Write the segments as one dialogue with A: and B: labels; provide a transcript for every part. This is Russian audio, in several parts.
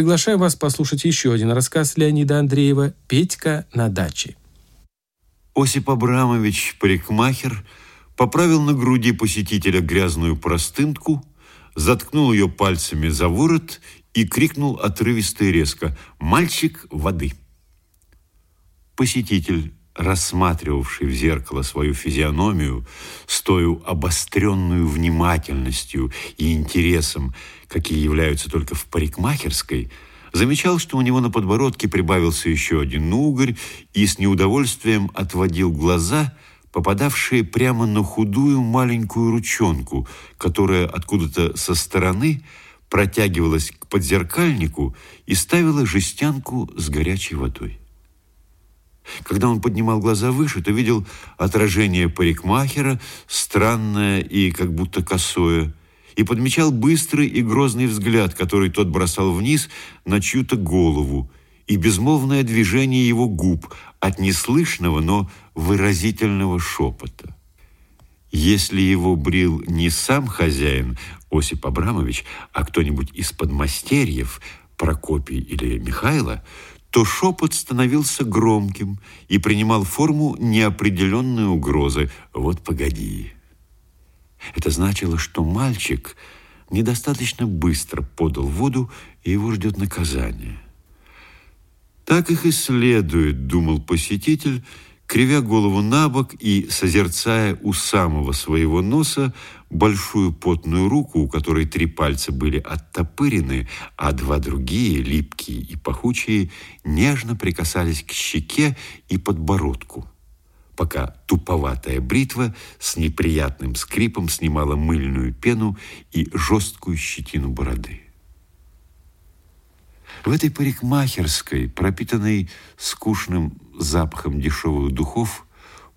A: Приглашаю вас послушать еще один рассказ Леонида Андреева «Петька на даче».
B: Осип Абрамович, парикмахер, поправил на груди посетителя грязную простынку, заткнул ее пальцами за ворот и крикнул отрывисто и резко «Мальчик, воды!». Посетитель рассматривавший в зеркало свою физиономию с той обостренную внимательностью и интересом, какие являются только в парикмахерской, замечал, что у него на подбородке прибавился еще один угорь и с неудовольствием отводил глаза, попадавшие прямо на худую маленькую ручонку, которая откуда-то со стороны протягивалась к подзеркальнику и ставила жестянку с горячей водой. Когда он поднимал глаза выше, то видел отражение парикмахера, странное и как будто косое, и подмечал быстрый и грозный взгляд, который тот бросал вниз на чью-то голову, и безмолвное движение его губ от неслышного, но выразительного шепота. Если его брил не сам хозяин, Осип Абрамович, а кто-нибудь из подмастерьев, Прокопий или Михайло, то шепот становился громким и принимал форму неопределенной угрозы. «Вот погоди». Это значило, что мальчик недостаточно быстро подал воду, и его ждет наказание. Так их и следует, думал посетитель, кривя голову на бок и созерцая у самого своего носа большую потную руку, у которой три пальца были оттопырены, а два другие, липкие и пахучие, нежно прикасались к щеке и подбородку, пока туповатая бритва с неприятным скрипом снимала мыльную пену и жесткую щетину бороды. В этой парикмахерской, пропитанной скучным запахом дешевых духов,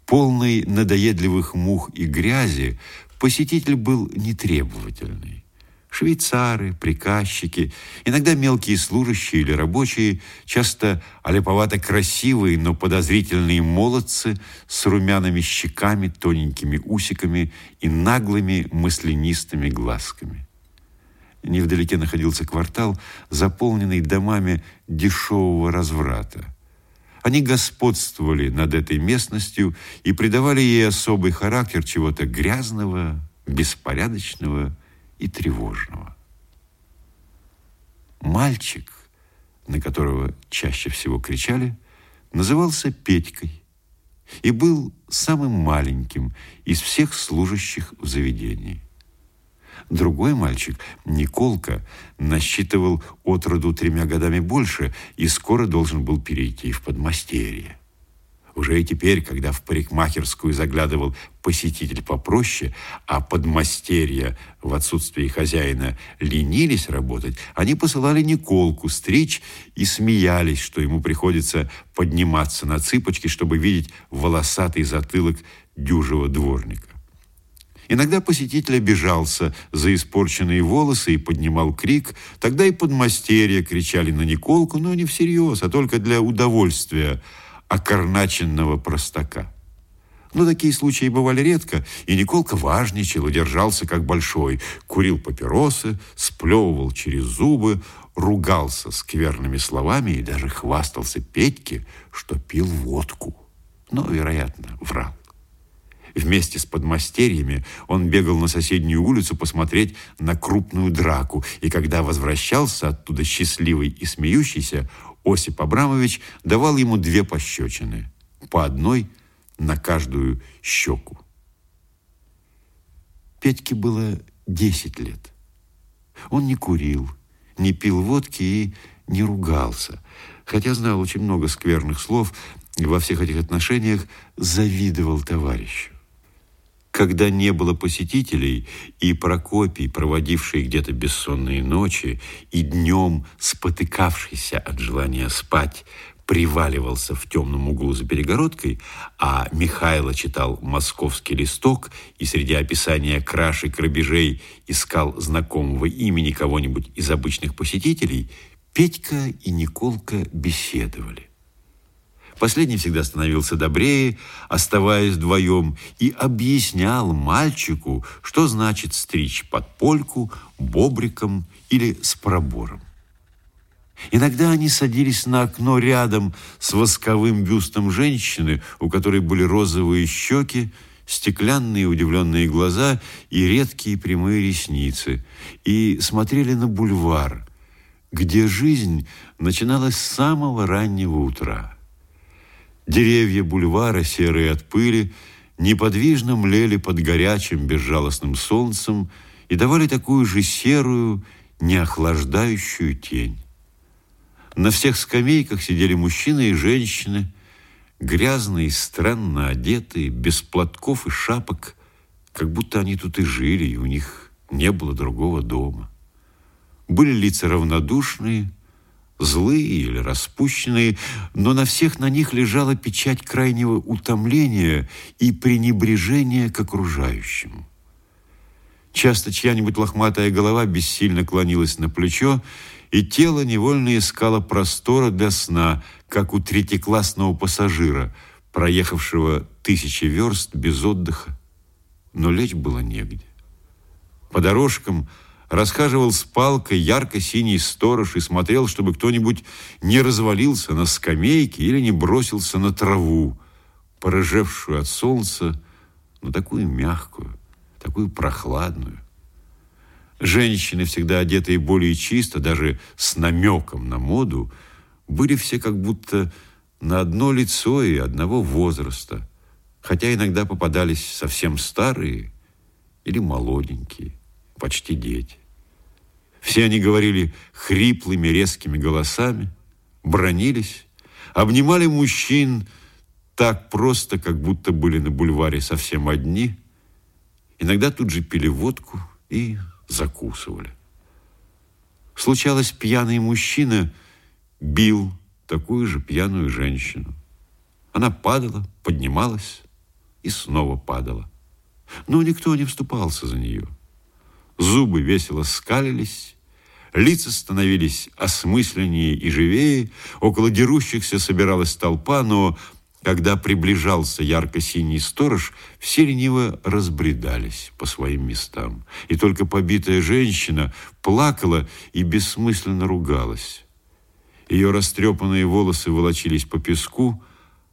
B: полной надоедливых мух и грязи, посетитель был нетребовательный. Швейцары, приказчики, иногда мелкие служащие или рабочие, часто олеповато красивые, но подозрительные молодцы с румяными щеками, тоненькими усиками и наглыми мысленистыми глазками. Невдалеке находился квартал, заполненный домами дешевого разврата. Они господствовали над этой местностью и придавали ей особый характер чего-то грязного, беспорядочного и тревожного. Мальчик, на которого чаще всего кричали, назывался Петькой и был самым маленьким из всех служащих в заведении. Другой мальчик, Николка, насчитывал от роду тремя годами больше и скоро должен был перейти в подмастерье. Уже и теперь, когда в парикмахерскую заглядывал посетитель попроще, а подмастерья в отсутствии хозяина ленились работать, они посылали Николку стричь и смеялись, что ему приходится подниматься на цыпочки, чтобы видеть волосатый затылок дюжего дворника. Иногда посетитель обижался за испорченные волосы и поднимал крик. Тогда и подмастерья кричали на Николку, но не всерьез, а только для удовольствия окорначенного простака. Но такие случаи бывали редко, и Николка важничал и держался как большой. Курил папиросы, сплевывал через зубы, ругался скверными словами и даже хвастался Петьке, что пил водку. Но, вероятно, врал. Вместе с подмастерьями он бегал на соседнюю улицу посмотреть на крупную драку, и когда возвращался оттуда счастливый и смеющийся, Осип Абрамович давал ему две пощечины, по одной на каждую щеку. Петьке было десять лет. Он не курил, не пил водки и не ругался, хотя знал очень много скверных слов и во всех этих отношениях завидовал товарищу. Когда не было посетителей, и Прокопий, проводивший где-то бессонные ночи, и днем спотыкавшийся от желания спать, приваливался в темном углу за перегородкой, а Михайло читал «Московский листок» и среди описания краш и грабежей искал знакомого имени кого-нибудь из обычных посетителей, Петька и Николка беседовали. Последний всегда становился добрее, оставаясь вдвоем, и объяснял мальчику, что значит стричь под польку, бобриком или с пробором. Иногда они садились на окно рядом с восковым бюстом женщины, у которой были розовые щеки, стеклянные удивленные глаза и редкие прямые ресницы, и смотрели на бульвар, где жизнь начиналась с самого раннего утра. Деревья бульвара, серые от пыли, неподвижно млели под горячим безжалостным солнцем и давали такую же серую, неохлаждающую тень. На всех скамейках сидели мужчины и женщины, грязные, странно одетые, без платков и шапок, как будто они тут и жили, и у них не было другого дома. Были лица равнодушные, злые или распущенные, но на всех на них лежала печать крайнего утомления и пренебрежения к окружающему. Часто чья-нибудь лохматая голова бессильно клонилась на плечо, и тело невольно искало простора для сна, как у третьеклассного пассажира, проехавшего тысячи верст без отдыха. Но лечь было негде. По дорожкам расхаживал с палкой ярко-синий сторож и смотрел, чтобы кто-нибудь не развалился на скамейке или не бросился на траву, порыжевшую от солнца, но такую мягкую, такую прохладную. Женщины, всегда одетые более чисто, даже с намеком на моду, были все как будто на одно лицо и одного возраста, хотя иногда попадались совсем старые или молоденькие, почти дети. Все они говорили хриплыми резкими голосами, бронились, обнимали мужчин так просто, как будто были на бульваре совсем одни, иногда тут же пили водку и закусывали. Случалось, пьяный мужчина бил такую же пьяную женщину. Она падала, поднималась и снова падала. Но никто не вступался за нее. Зубы весело скалились, лица становились осмысленнее и живее, около дерущихся собиралась толпа, но когда приближался ярко-синий сторож, все лениво разбредались по своим местам. И только побитая женщина плакала и бессмысленно ругалась. Ее растрепанные волосы волочились по песку,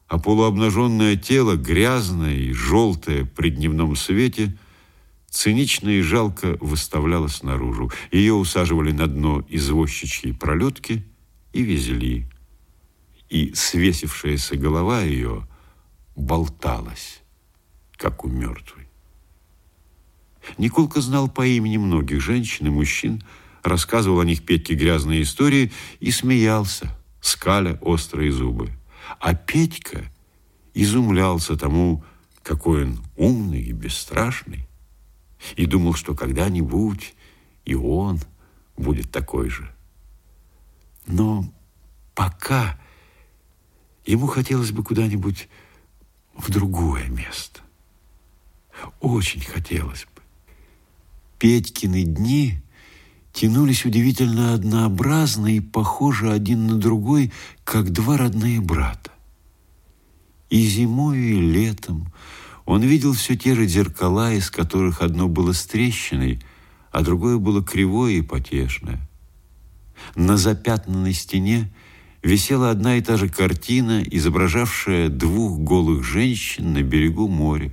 B: а полуобнаженное тело, грязное и желтое при дневном свете, цинично и жалко выставлялось наружу. Ее усаживали на дно извозчичьей пролетки и везли и свесившаяся голова ее болталась, как у мертвой. Николка знал по имени многих женщин и мужчин, рассказывал о них Петьке грязные истории и смеялся, скаля острые зубы. А Петька изумлялся тому, какой он умный и бесстрашный, и думал, что когда-нибудь и он будет такой же. Но пока Ему хотелось бы куда-нибудь в другое место. Очень хотелось бы. Петькины дни тянулись удивительно однообразно и похожи один на другой, как два родные брата. И зимой, и летом он видел все те же зеркала, из которых одно было с трещиной, а другое было кривое и потешное. На запятнанной стене висела одна и та же картина, изображавшая двух голых женщин на берегу моря.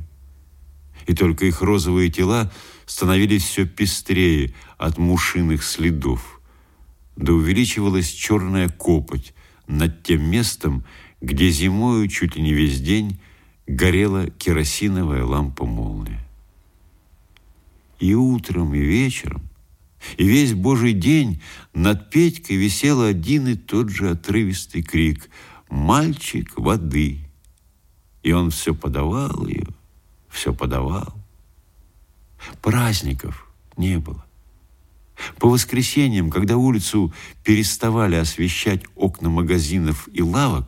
B: И только их розовые тела становились все пестрее от мушиных следов. Да увеличивалась черная копоть над тем местом, где зимою чуть ли не весь день горела керосиновая лампа-молния. И утром, и вечером и весь Божий день над Петькой висел один и тот же отрывистый крик «Мальчик воды!» И он все подавал ее, все подавал. Праздников не было. По воскресеньям, когда улицу переставали освещать окна магазинов и лавок,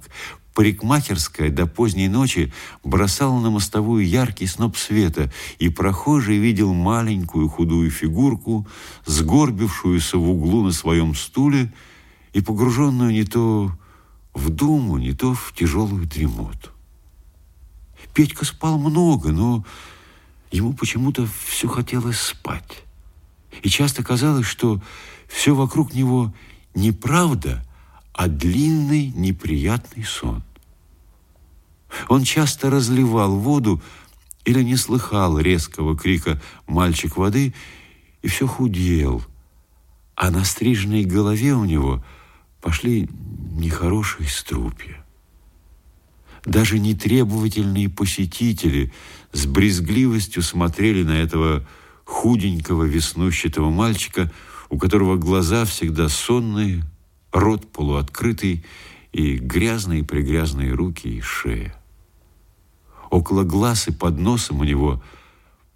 B: Парикмахерская до поздней ночи бросала на мостовую яркий сноп света, и прохожий видел маленькую худую фигурку, сгорбившуюся в углу на своем стуле и погруженную не то в думу, не то в тяжелую дремоту. Петька спал много, но ему почему-то все хотелось спать. И часто казалось, что все вокруг него неправда, а длинный неприятный сон. Он часто разливал воду или не слыхал резкого крика «мальчик воды» и все худел, а на стриженной голове у него пошли нехорошие струпья. Даже нетребовательные посетители с брезгливостью смотрели на этого худенького веснущатого мальчика, у которого глаза всегда сонные, рот полуоткрытый и грязные-прегрязные руки и шея. Около глаз и под носом у него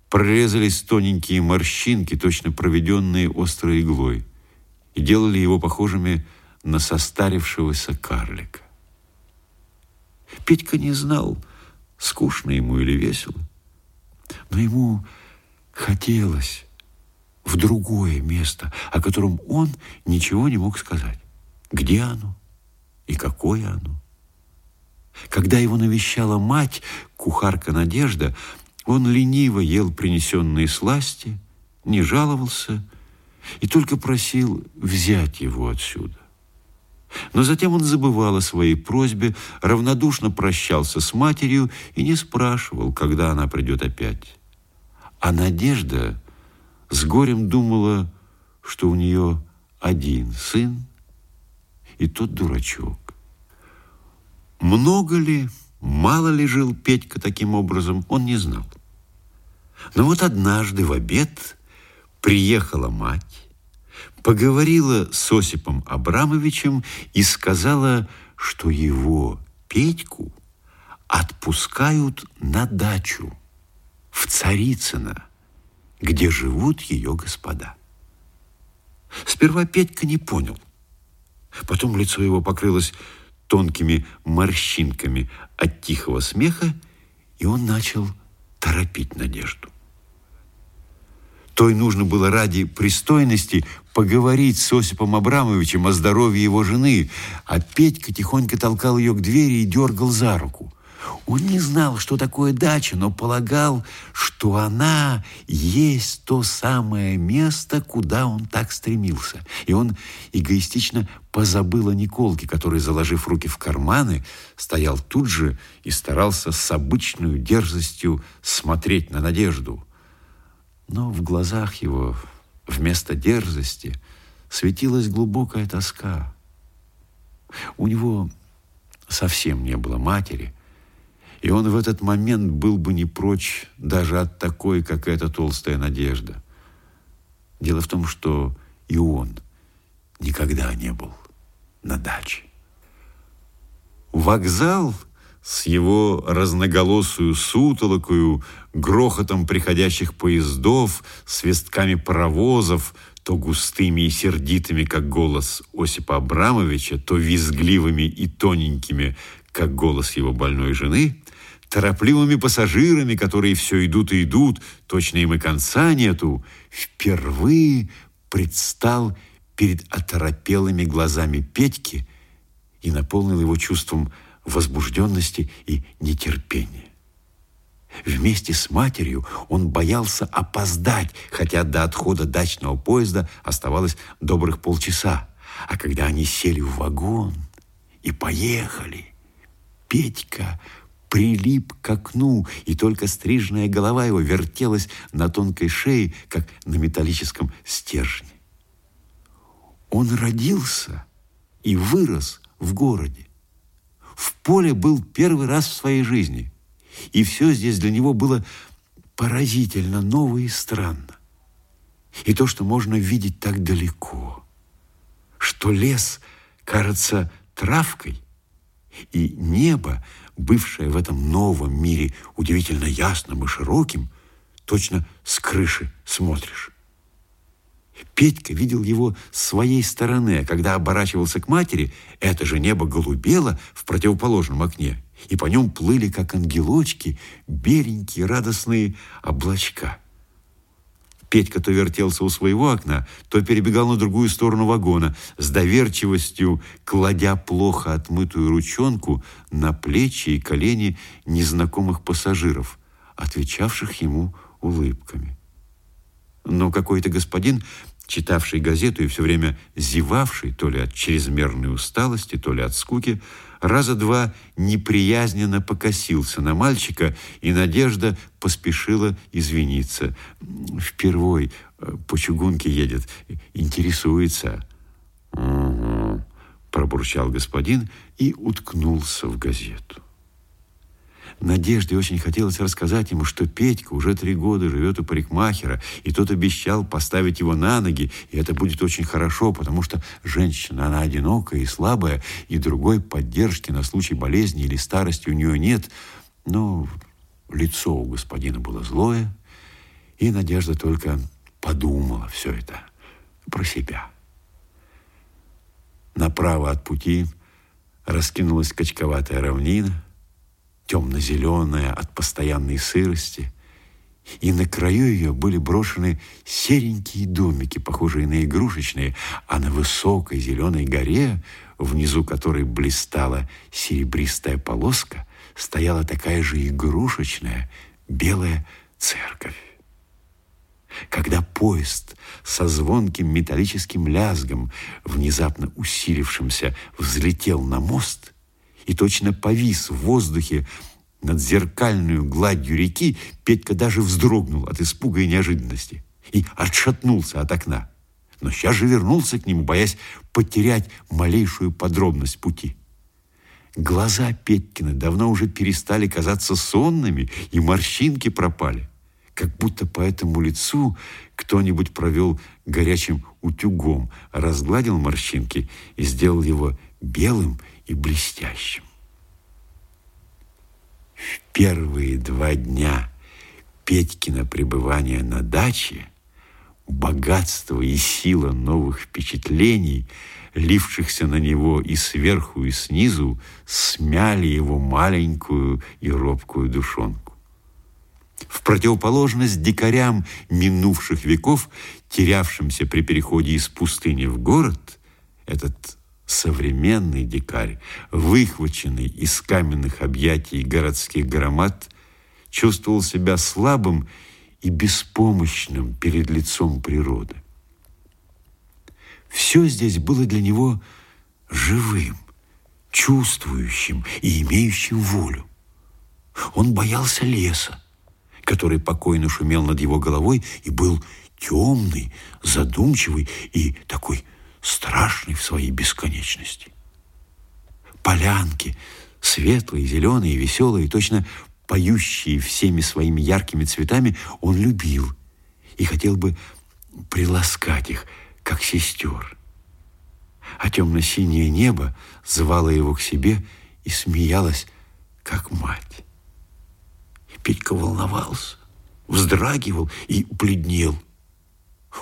B: прорезались тоненькие морщинки, точно проведенные острой иглой, и делали его похожими на состарившегося карлика. Петька не знал, скучно ему или весело, но ему хотелось в другое место, о котором он ничего не мог сказать. Где оно и какое оно? Когда его навещала мать, кухарка Надежда, он лениво ел принесенные сласти, не жаловался и только просил взять его отсюда. Но затем он забывал о своей просьбе, равнодушно прощался с матерью и не спрашивал, когда она придет опять. А Надежда с горем думала, что у нее один сын, и тот дурачок. Много ли, мало ли жил Петька таким образом, он не знал. Но вот однажды в обед приехала мать, поговорила с Осипом Абрамовичем и сказала, что его, Петьку, отпускают на дачу в Царицыно, где живут ее господа. Сперва Петька не понял. Потом лицо его покрылось тонкими морщинками от тихого смеха, и он начал торопить Надежду. Той нужно было ради пристойности поговорить с Осипом Абрамовичем о здоровье его жены, а Петька тихонько толкал ее к двери и дергал за руку. Он не знал, что такое дача, но полагал, что она есть то самое место, куда он так стремился. И он эгоистично позабыл о Николке, который, заложив руки в карманы, стоял тут же и старался с обычной дерзостью смотреть на Надежду. Но в глазах его вместо дерзости светилась глубокая тоска. У него совсем не было матери, и он в этот момент был бы не прочь даже от такой, как эта толстая надежда. Дело в том, что и он никогда не был на даче. Вокзал с его разноголосую сутолокою, грохотом приходящих поездов, свистками паровозов, то густыми и сердитыми, как голос Осипа Абрамовича, то визгливыми и тоненькими, как голос его больной жены, торопливыми пассажирами, которые все идут и идут, точно им и конца нету, впервые предстал перед оторопелыми глазами Петьки и наполнил его чувством возбужденности и нетерпения. Вместе с матерью он боялся опоздать, хотя до отхода дачного поезда оставалось добрых полчаса. А когда они сели в вагон и поехали, Петька прилип к окну, и только стрижная голова его вертелась на тонкой шее, как на металлическом стержне. Он родился и вырос в городе в поле был первый раз в своей жизни. И все здесь для него было поразительно ново и странно. И то, что можно видеть так далеко, что лес кажется травкой, и небо, бывшее в этом новом мире удивительно ясным и широким, точно с крыши смотришь. Петька видел его с своей стороны, а когда оборачивался к матери, это же небо голубело в противоположном окне, и по нем плыли, как ангелочки, беленькие радостные облачка. Петька то вертелся у своего окна, то перебегал на другую сторону вагона, с доверчивостью кладя плохо отмытую ручонку на плечи и колени незнакомых пассажиров, отвечавших ему улыбками. Но какой-то господин читавший газету и все время зевавший то ли от чрезмерной усталости, то ли от скуки, раза два неприязненно покосился на мальчика, и Надежда поспешила извиниться. Впервой э, по чугунке едет, интересуется. «Угу», пробурчал господин и уткнулся в газету. Надежде очень хотелось рассказать ему, что Петька уже три года живет у парикмахера, и тот обещал поставить его на ноги, и это будет очень хорошо, потому что женщина, она одинокая и слабая, и другой поддержки на случай болезни или старости у нее нет. Но лицо у господина было злое, и Надежда только подумала все это про себя. Направо от пути раскинулась качковатая равнина, темно-зеленая от постоянной сырости, и на краю ее были брошены серенькие домики, похожие на игрушечные, а на высокой зеленой горе, внизу которой блистала серебристая полоска, стояла такая же игрушечная белая церковь. Когда поезд со звонким металлическим лязгом, внезапно усилившимся, взлетел на мост, и точно повис в воздухе над зеркальную гладью реки, Петька даже вздрогнул от испуга и неожиданности и отшатнулся от окна. Но сейчас же вернулся к нему, боясь потерять малейшую подробность пути. Глаза Петькина давно уже перестали казаться сонными, и морщинки пропали. Как будто по этому лицу кто-нибудь провел горячим утюгом, разгладил морщинки и сделал его белым и блестящим. В первые два дня Петькина пребывания на даче богатство и сила новых впечатлений, лившихся на него и сверху, и снизу, смяли его маленькую и робкую душонку. В противоположность дикарям минувших веков, терявшимся при переходе из пустыни в город, этот современный дикарь, выхваченный из каменных объятий городских громад, чувствовал себя слабым и беспомощным перед лицом природы. Все здесь было для него живым, чувствующим и имеющим волю. Он боялся леса, который покойно шумел над его головой и был темный, задумчивый и такой страшный в своей бесконечности. Полянки, светлые, зеленые, веселые, точно поющие всеми своими яркими цветами, он любил и хотел бы приласкать их, как сестер. А темно-синее небо звало его к себе и смеялось, как мать. И Петька волновался, вздрагивал и бледнел –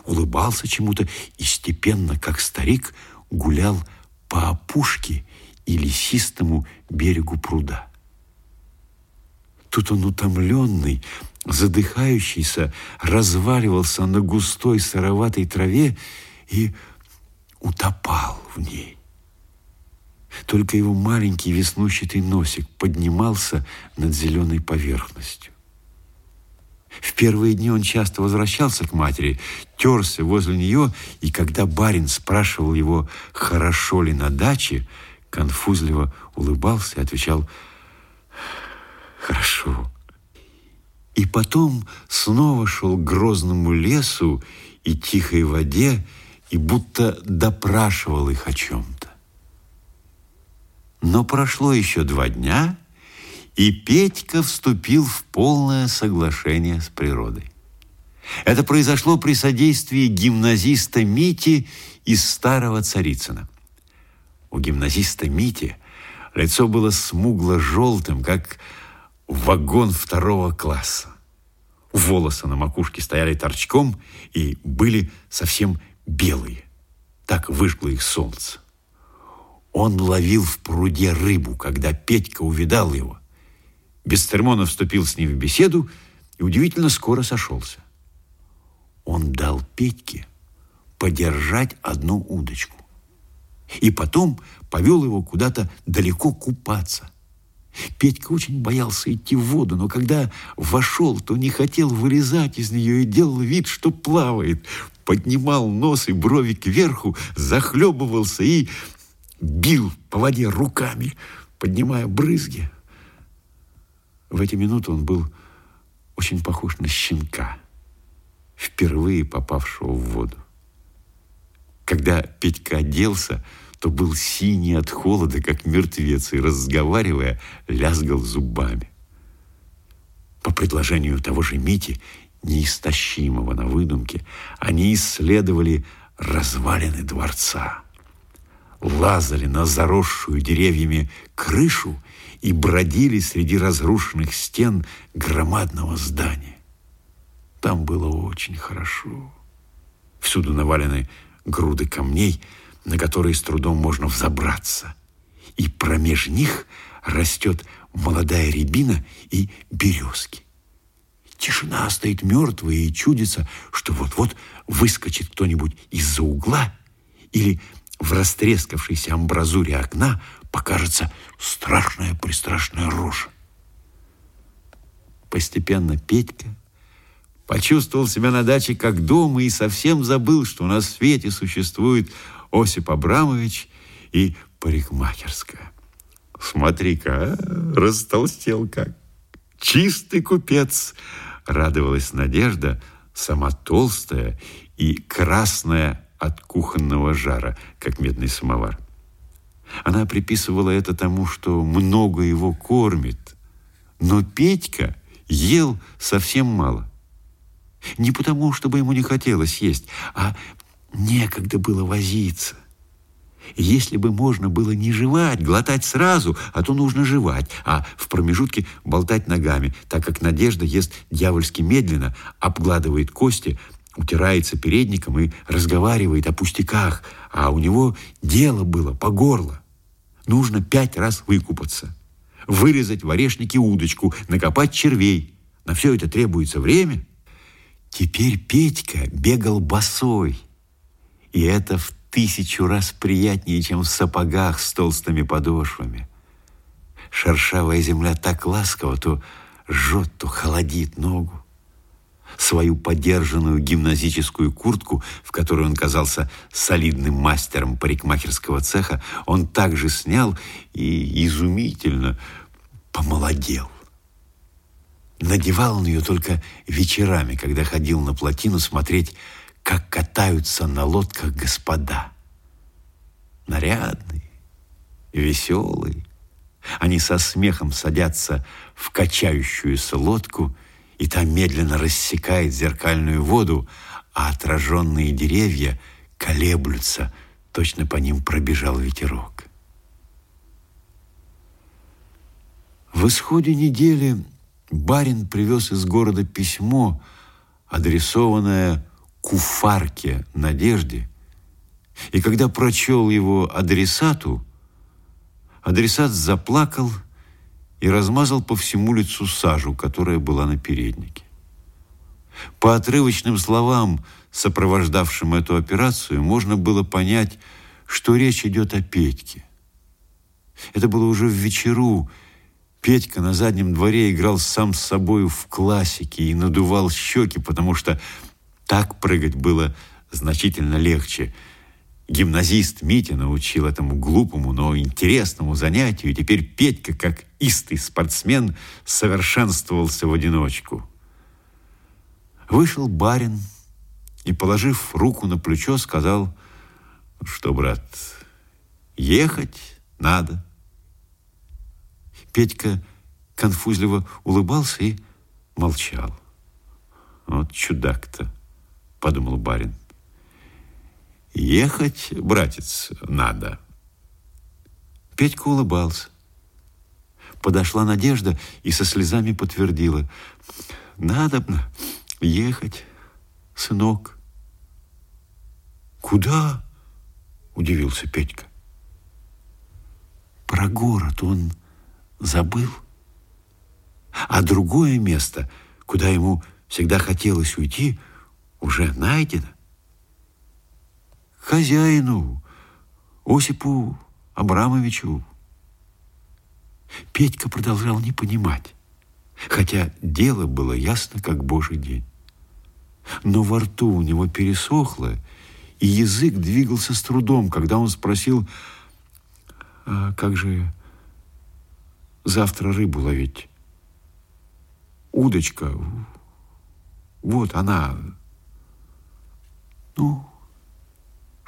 B: улыбался чему-то и степенно, как старик, гулял по опушке и лесистому берегу пруда. Тут он утомленный, задыхающийся, разваливался на густой сыроватой траве и утопал в ней. Только его маленький веснущатый носик поднимался над зеленой поверхностью. В первые дни он часто возвращался к матери, терся возле нее, и когда барин спрашивал его, хорошо ли на даче, конфузливо улыбался и отвечал «Хорошо». И потом снова шел к грозному лесу и тихой воде, и будто допрашивал их о чем-то. Но прошло еще два дня, и Петька вступил в полное соглашение с природой. Это произошло при содействии гимназиста Мити из Старого Царицына. У гимназиста Мити лицо было смугло-желтым, как вагон второго класса. Волосы на макушке стояли торчком и были совсем белые. Так выжгло их солнце. Он ловил в пруде рыбу, когда Петька увидал его. Бесцеремонно вступил с ним в беседу и удивительно скоро сошелся. Он дал Петьке подержать одну удочку. И потом повел его куда-то далеко купаться. Петька очень боялся идти в воду, но когда вошел, то не хотел вылезать из нее и делал вид, что плавает. поднимал нос и брови кверху, захлебывался и бил по воде руками, поднимая брызги. В эти минуты он был очень похож на щенка, впервые попавшего в воду. Когда Петька оделся, то был синий от холода, как мертвец, и, разговаривая, лязгал зубами. По предложению того же Мити, неистощимого на выдумке, они исследовали развалины дворца, лазали на заросшую деревьями крышу и бродили среди разрушенных стен громадного здания. Там было очень хорошо. Всюду навалены груды камней, на которые с трудом можно взобраться. И промеж них растет молодая рябина и березки. Тишина стоит мертвая и чудится, что вот-вот выскочит кто-нибудь из-за угла или в растрескавшейся амбразуре окна покажется страшная-престрашная рожа. Постепенно Петька почувствовал себя на даче как дома и совсем забыл, что на свете существует Осип Абрамович и парикмахерская. Смотри-ка, а, растолстел как. Чистый купец, радовалась Надежда, сама толстая и красная от кухонного жара, как медный самовар. Она приписывала это тому, что много его кормит. Но Петька ел совсем мало. Не потому, чтобы ему не хотелось есть, а некогда было возиться. Если бы можно было не жевать, глотать сразу, а то нужно жевать, а в промежутке болтать ногами, так как Надежда ест дьявольски медленно, обгладывает кости, утирается передником и разговаривает о пустяках, а у него дело было по горло. Нужно пять раз выкупаться, вырезать в орешнике удочку, накопать червей. На все это требуется время. Теперь Петька бегал босой, и это в тысячу раз приятнее, чем в сапогах с толстыми подошвами. Шершавая земля так ласково то жжет, то холодит ногу. Свою подержанную гимназическую куртку, в которой он казался солидным мастером парикмахерского цеха, он также снял и изумительно помолодел. Надевал он ее только вечерами, когда ходил на плотину смотреть как катаются на лодках господа. Нарядные, веселые. Они со смехом садятся в качающуюся лодку, и там медленно рассекает зеркальную воду, а отраженные деревья колеблются, точно по ним пробежал ветерок. В исходе недели барин привез из города письмо, адресованное куфарке Надежде, и когда прочел его адресату, адресат заплакал и размазал по всему лицу сажу, которая была на переднике. По отрывочным словам, сопровождавшим эту операцию, можно было понять, что речь идет о Петьке. Это было уже в вечеру. Петька на заднем дворе играл сам с собой в классике и надувал щеки, потому что так прыгать было значительно легче. Гимназист Митя научил этому глупому, но интересному занятию, и теперь Петька, как истый спортсмен, совершенствовался в одиночку. Вышел барин и, положив руку на плечо, сказал, что, брат, ехать надо. Петька конфузливо улыбался и молчал. Вот чудак-то подумал барин. Ехать, братец, надо. Петька улыбался. Подошла Надежда и со слезами подтвердила. Надо ехать, сынок. Куда? Удивился Петька. Про город он забыл. А другое место, куда ему всегда хотелось уйти – уже найдено. Хозяину, Осипу Абрамовичу. Петька продолжал не понимать, хотя дело было ясно, как божий день. Но во рту у него пересохло, и язык двигался с трудом, когда он спросил, а как же завтра рыбу ловить? Удочка, вот она. Ну,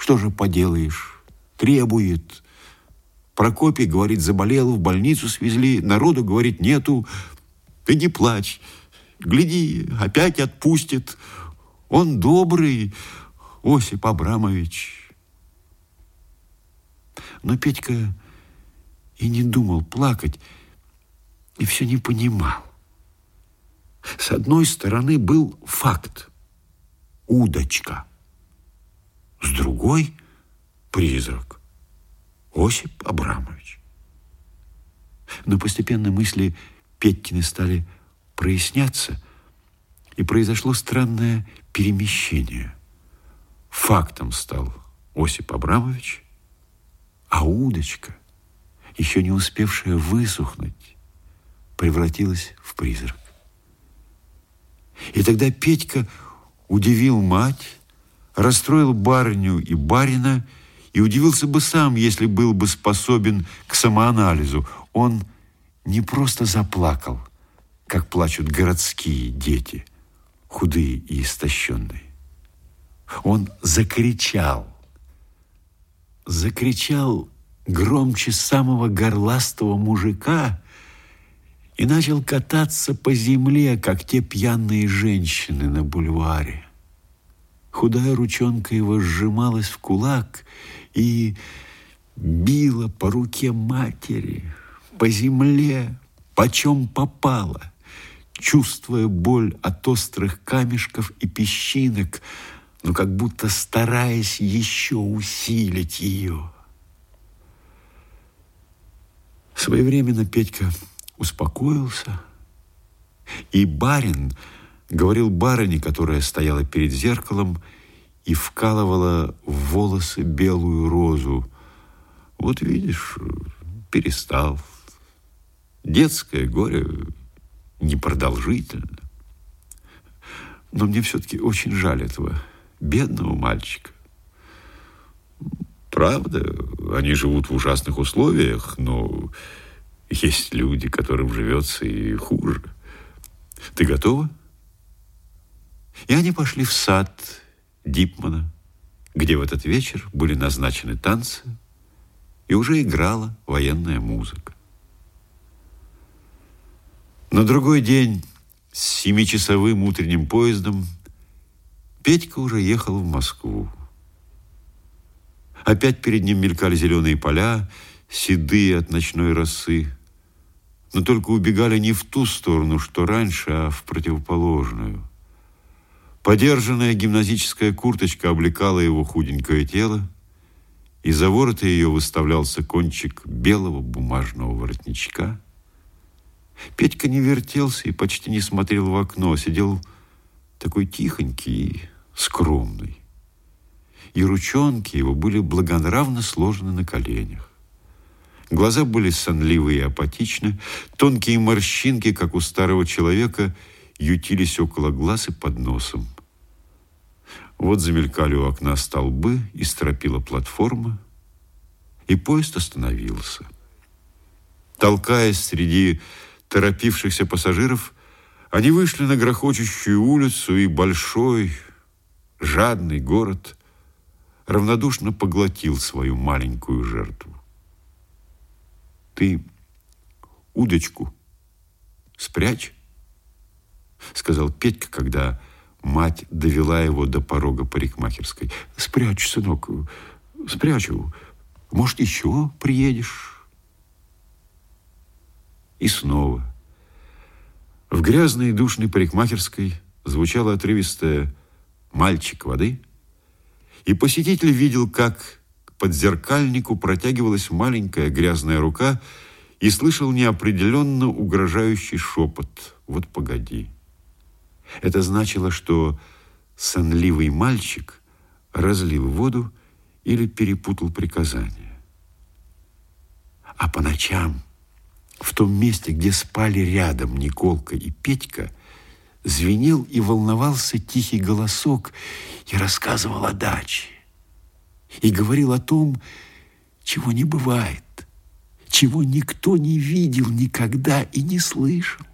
B: что же поделаешь, требует. Прокопий, говорит, заболел, в больницу свезли, народу, говорит, нету. Ты не плачь, гляди, опять отпустит. Он добрый, Осип Абрамович. Но Петька и не думал плакать, и все не понимал. С одной стороны был факт – удочка. С другой – призрак – Осип Абрамович. Но постепенно мысли Петькины стали проясняться, и произошло странное перемещение. Фактом стал Осип Абрамович, а удочка, еще не успевшая высохнуть, превратилась в призрак. И тогда Петька удивил мать, расстроил барыню и барина, и удивился бы сам, если был бы способен к самоанализу. Он не просто заплакал, как плачут городские дети, худые и истощенные. Он закричал. Закричал громче самого горластого мужика и начал кататься по земле, как те пьяные женщины на бульваре. Худая ручонка его сжималась в кулак и била по руке матери, по земле, почем попало, чувствуя боль от острых камешков и песчинок, но как будто стараясь еще усилить ее. Своевременно Петька успокоился, и барин говорил барыне, которая стояла перед зеркалом и вкалывала в волосы белую розу. Вот видишь, перестал. Детское горе непродолжительно. Но мне все-таки очень жаль этого бедного мальчика. Правда, они живут в ужасных условиях, но есть люди, которым живется и хуже. Ты готова? И они пошли в сад Дипмана, где в этот вечер были назначены танцы, и уже играла военная музыка. На другой день с семичасовым утренним поездом Петька уже ехал в Москву. Опять перед ним мелькали зеленые поля, седые от ночной росы, но только убегали не в ту сторону, что раньше, а в противоположную. Подержанная гимназическая курточка облекала его худенькое тело, и за ворота ее выставлялся кончик белого бумажного воротничка. Петька не вертелся и почти не смотрел в окно, сидел такой тихонький и скромный. И ручонки его были благонравно сложены на коленях. Глаза были сонливые и апатичны, тонкие морщинки, как у старого человека, ютились около глаз и под носом. Вот замелькали у окна столбы и стропила платформа, и поезд остановился. Толкаясь среди торопившихся пассажиров, они вышли на грохочущую улицу, и большой, жадный город равнодушно поглотил свою маленькую жертву. Ты удочку спрячь, сказал Петька, когда мать довела его до порога парикмахерской. Спрячь, сынок, спрячу. Может, еще приедешь? И снова в грязной и душной парикмахерской звучало отрывистое «мальчик воды», и посетитель видел, как под зеркальнику протягивалась маленькая грязная рука и слышал неопределенно угрожающий шепот «Вот погоди». Это значило, что сонливый мальчик разлил воду или перепутал приказание. А по ночам в том месте, где спали рядом Николка и Петька, звенел и волновался тихий голосок и рассказывал о даче. И говорил о том, чего не бывает, чего никто не видел никогда и не слышал.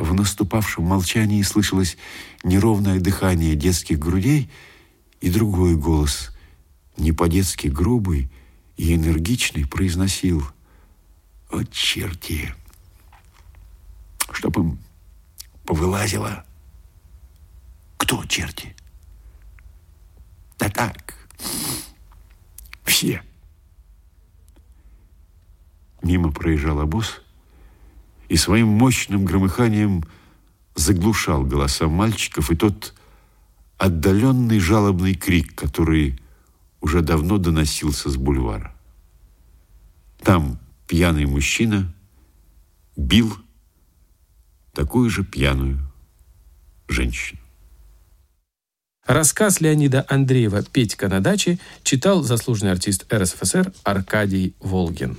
B: В наступавшем молчании слышалось неровное дыхание детских грудей и другой голос, не по-детски грубый и энергичный, произносил «О, черти! Чтоб им повылазило!» «Кто черти?» «Да так, все!» Мимо проезжал обоз, и своим мощным громыханием заглушал голоса мальчиков и тот отдаленный жалобный крик, который уже давно доносился с бульвара. Там пьяный мужчина бил такую же пьяную женщину.
A: Рассказ Леонида Андреева «Петька на даче» читал заслуженный артист РСФСР Аркадий Волгин.